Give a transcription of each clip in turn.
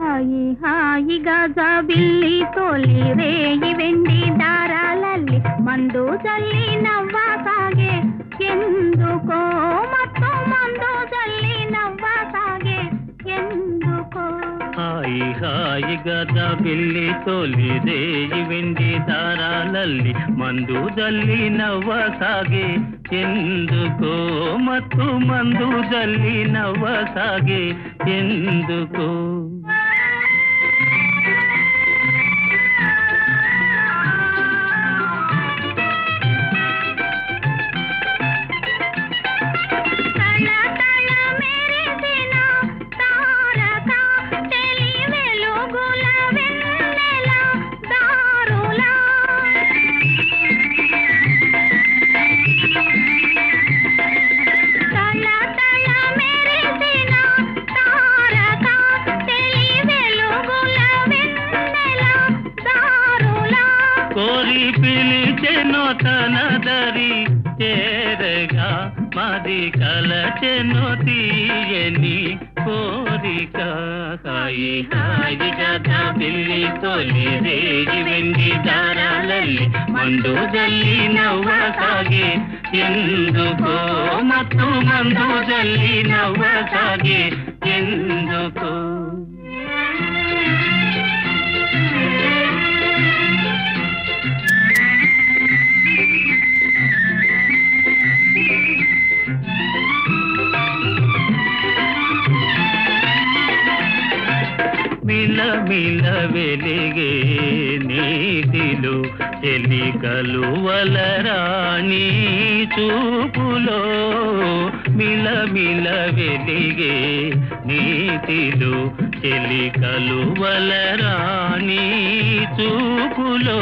హాయి హాయిగా జాబిల్లి తోలి రేయి వెండి దారాలల్లి మందు చల్లి నవ్వా సాగే. ఎందుకో మత్తు మందు చల్లి నవ్వా సాగే. ఎందుకో. హాయి హాయిగా జాబిల్లి తోలి రేయి వెండి దారాలల్లి మందు జల్లి నవ్వ సాగే. ఎందుకో మత్తు మందు జల్లి నవ్వసాగే ఎందుకో. పిలిచెను తన దరి చేరగా మాది కలచెను తీయని కోరిక. హాయి కథ పిల్లి తొలి రేగి వెండి దారాలల్లి మందు జల్లి నవ్వ సాగే. ఎందుకో మత్తు మందు జల్లి నవ్వ మిల మిల వెలిగే నీటిలో చెలికలు వలరాణి చూపులో మిల మిల వెలిగే నీటిలో చెలికలు వలరాణి చూపులో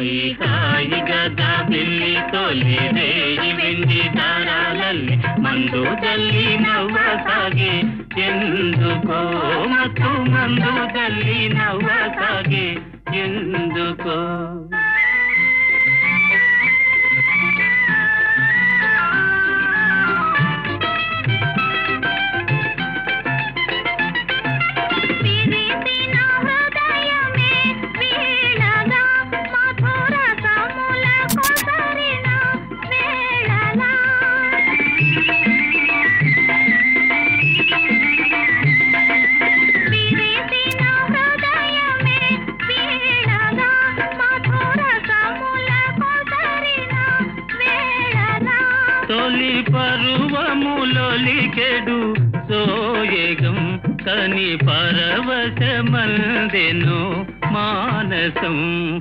హాయి హాయిగా బిల్లి తోలి రేయి వెండి దారాలల్లి మందు జల్లి నవ్వ సాగే. ఎందుకో మత్తు మందు జల్లి నవ్వ సాగే. ఎందుకో పరువములొలికెడు సోయగం కని పరవశమందెను మానసం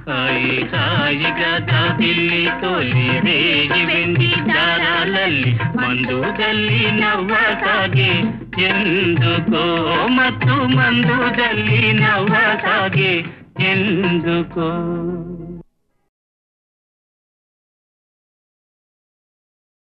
హాయి హాయిగా బిల్లి తొలి రేగి వెండి దారాలల్లి మందు జల్లి నవ్వ ఎందుకో మత్తు మందు జల్లి నవ్వ ఎందుకో